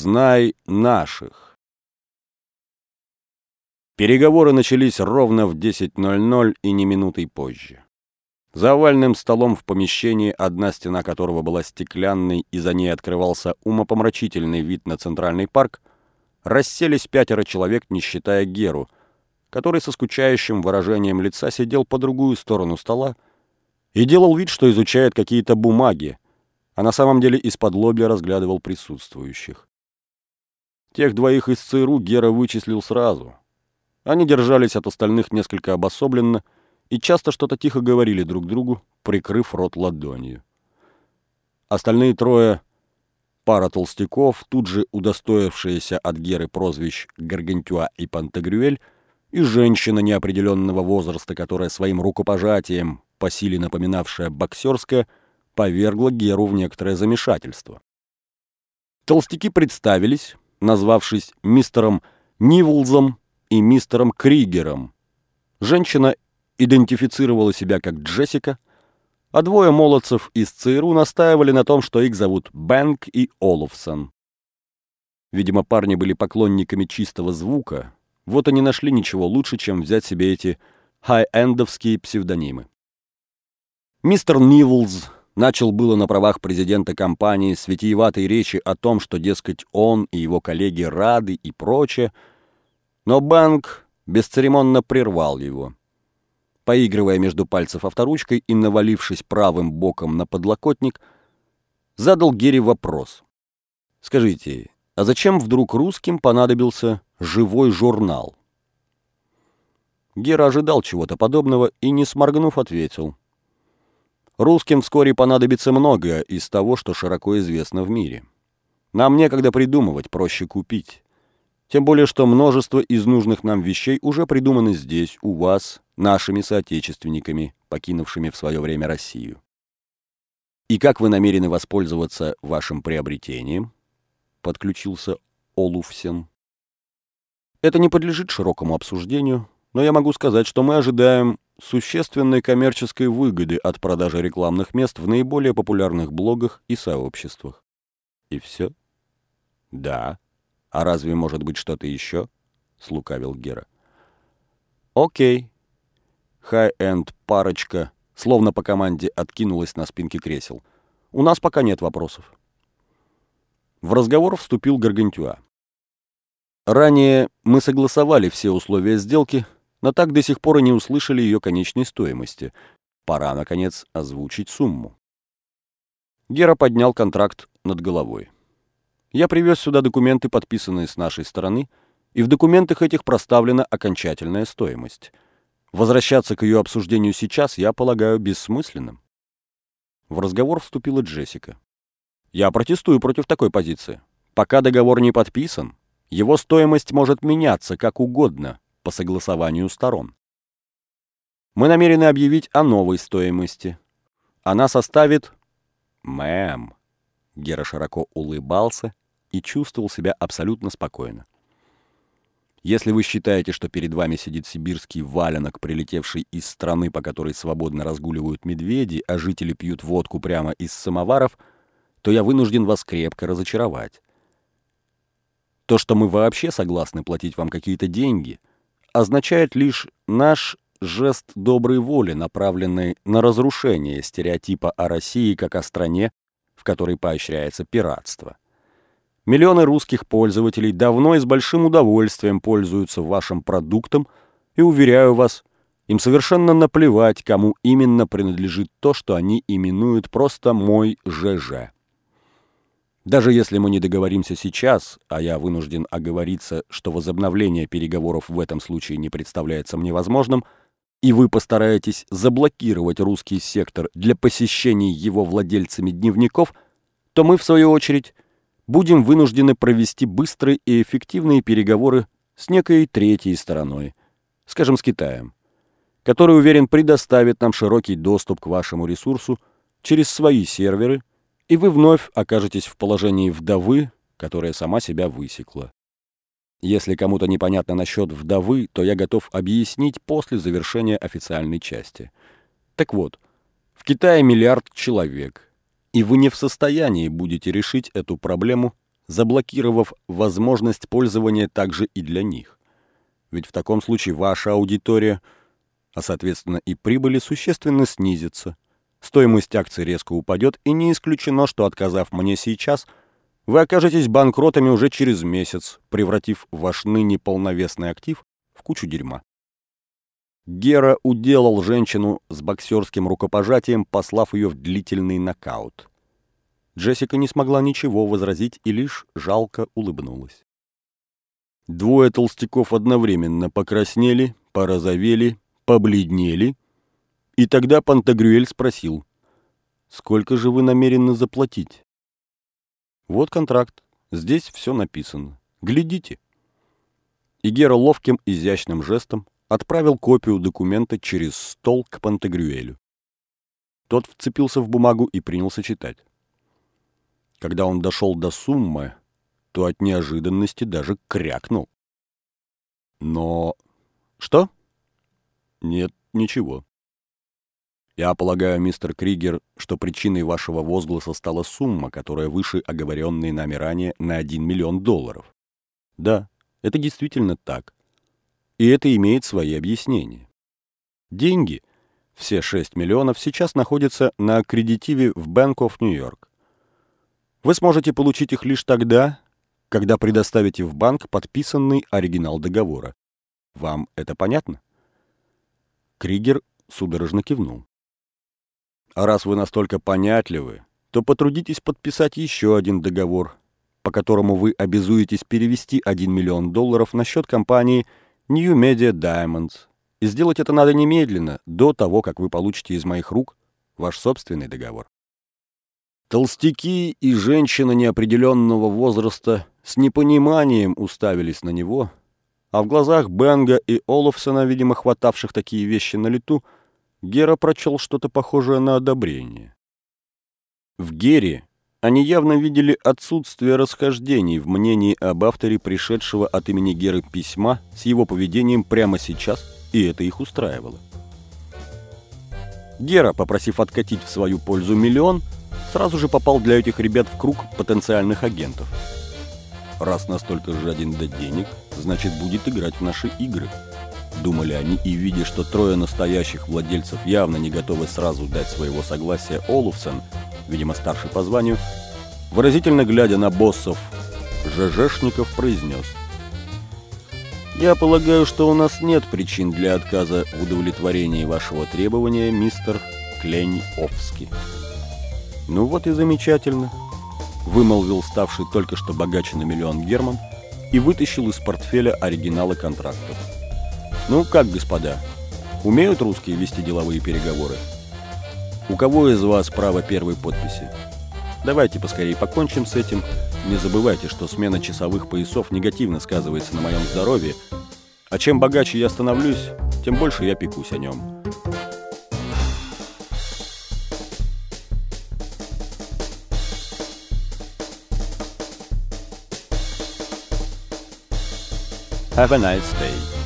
«Знай наших». Переговоры начались ровно в 10.00 и не минутой позже. За овальным столом в помещении, одна стена которого была стеклянной и за ней открывался умопомрачительный вид на Центральный парк, расселись пятеро человек, не считая Геру, который со скучающим выражением лица сидел по другую сторону стола и делал вид, что изучает какие-то бумаги, а на самом деле из-под лобья разглядывал присутствующих. Тех двоих из ЦРУ Гера вычислил сразу. Они держались от остальных несколько обособленно и часто что-то тихо говорили друг другу, прикрыв рот ладонью. Остальные трое, пара толстяков, тут же удостоившиеся от Геры прозвищ Гаргантюа и Пантагрюэль, и женщина неопределенного возраста, которая своим рукопожатием, по силе напоминавшая боксерское, повергло Геру в некоторое замешательство. Толстяки представились, назвавшись мистером Нивулзом и мистером Кригером. Женщина идентифицировала себя как Джессика, а двое молодцев из ЦРУ настаивали на том, что их зовут Бэнк и Оловсон. Видимо, парни были поклонниками чистого звука, вот они нашли ничего лучше, чем взять себе эти хай-эндовские псевдонимы. Мистер Нивулз Начал было на правах президента компании с витиеватой речи о том, что, дескать, он и его коллеги рады и прочее, но банк бесцеремонно прервал его. Поигрывая между пальцев авторучкой и навалившись правым боком на подлокотник, задал Гере вопрос. «Скажите, а зачем вдруг русским понадобился живой журнал?» Гера ожидал чего-то подобного и, не сморгнув, ответил — Русским вскоре понадобится многое из того, что широко известно в мире. Нам некогда придумывать, проще купить. Тем более, что множество из нужных нам вещей уже придуманы здесь, у вас, нашими соотечественниками, покинувшими в свое время Россию. И как вы намерены воспользоваться вашим приобретением? Подключился Олуфсен. Это не подлежит широкому обсуждению, но я могу сказать, что мы ожидаем существенной коммерческой выгоды от продажи рекламных мест в наиболее популярных блогах и сообществах. И все? Да. А разве может быть что-то еще? Слукавил Гера. Окей. Хай-энд парочка, словно по команде, откинулась на спинке кресел. У нас пока нет вопросов. В разговор вступил Гаргантюа. Ранее мы согласовали все условия сделки, но так до сих пор и не услышали ее конечной стоимости. Пора, наконец, озвучить сумму. Гера поднял контракт над головой. Я привез сюда документы, подписанные с нашей стороны, и в документах этих проставлена окончательная стоимость. Возвращаться к ее обсуждению сейчас я полагаю бессмысленным. В разговор вступила Джессика. Я протестую против такой позиции. Пока договор не подписан, его стоимость может меняться как угодно, по согласованию сторон. Мы намерены объявить о новой стоимости. Она составит... Мэм. Гера широко улыбался и чувствовал себя абсолютно спокойно. Если вы считаете, что перед вами сидит сибирский валенок, прилетевший из страны, по которой свободно разгуливают медведи, а жители пьют водку прямо из самоваров, то я вынужден вас крепко разочаровать. То, что мы вообще согласны платить вам какие-то деньги, означает лишь наш жест доброй воли, направленный на разрушение стереотипа о России как о стране, в которой поощряется пиратство. Миллионы русских пользователей давно и с большим удовольствием пользуются вашим продуктом, и, уверяю вас, им совершенно наплевать, кому именно принадлежит то, что они именуют просто «мой ЖЖ». Даже если мы не договоримся сейчас, а я вынужден оговориться, что возобновление переговоров в этом случае не представляется мне возможным, и вы постараетесь заблокировать русский сектор для посещений его владельцами дневников, то мы, в свою очередь, будем вынуждены провести быстрые и эффективные переговоры с некой третьей стороной, скажем, с Китаем, который, уверен, предоставит нам широкий доступ к вашему ресурсу через свои серверы и вы вновь окажетесь в положении вдовы, которая сама себя высекла. Если кому-то непонятно насчет вдовы, то я готов объяснить после завершения официальной части. Так вот, в Китае миллиард человек, и вы не в состоянии будете решить эту проблему заблокировав возможность пользования также и для них. Ведь в таком случае ваша аудитория, а соответственно и прибыли, существенно снизится. Стоимость акций резко упадет, и не исключено, что отказав мне сейчас, вы окажетесь банкротами уже через месяц, превратив ваш ныне полновесный актив в кучу дерьма. Гера уделал женщину с боксерским рукопожатием, послав ее в длительный нокаут. Джессика не смогла ничего возразить и лишь жалко улыбнулась. Двое толстяков одновременно покраснели, порозовели, побледнели, и тогда Пантагрюэль спросил, «Сколько же вы намерены заплатить?» «Вот контракт, здесь все написано. Глядите». И Гера ловким, изящным жестом отправил копию документа через стол к Пантагрюэлю. Тот вцепился в бумагу и принялся читать. Когда он дошел до суммы, то от неожиданности даже крякнул. Но... Что? Нет, ничего. Я полагаю, мистер Кригер, что причиной вашего возгласа стала сумма, которая выше оговоренной нами ранее на 1 миллион долларов. Да, это действительно так. И это имеет свои объяснения. Деньги, все 6 миллионов, сейчас находятся на аккредитиве в Bank of York. Вы сможете получить их лишь тогда, когда предоставите в банк подписанный оригинал договора. Вам это понятно? Кригер судорожно кивнул. А раз вы настолько понятливы, то потрудитесь подписать еще один договор, по которому вы обязуетесь перевести 1 миллион долларов на счет компании New Media Diamonds. И сделать это надо немедленно, до того, как вы получите из моих рук ваш собственный договор. Толстяки и женщина неопределенного возраста с непониманием уставились на него, а в глазах Бенга и Олафсона, видимо, хватавших такие вещи на лету, Гера прочел что-то похожее на одобрение. В Гере они явно видели отсутствие расхождений в мнении об авторе пришедшего от имени Геры письма с его поведением прямо сейчас, и это их устраивало. Гера, попросив откатить в свою пользу миллион, сразу же попал для этих ребят в круг потенциальных агентов. Раз настолько жаден до денег, значит будет играть в наши игры. Думали они и, видя, что трое настоящих владельцев явно не готовы сразу дать своего согласия Олуфсен, видимо, старший по званию, выразительно глядя на боссов, ЖЖшников произнес. «Я полагаю, что у нас нет причин для отказа в удовлетворении вашего требования, мистер Клень-Овский». «Ну вот и замечательно», — вымолвил ставший только что богаче на миллион Герман и вытащил из портфеля оригиналы контрактов. «Ну как, господа, умеют русские вести деловые переговоры?» У кого из вас право первой подписи? Давайте поскорее покончим с этим. Не забывайте, что смена часовых поясов негативно сказывается на моем здоровье, а чем богаче я становлюсь, тем больше я пекусь о нем. Have a nice day.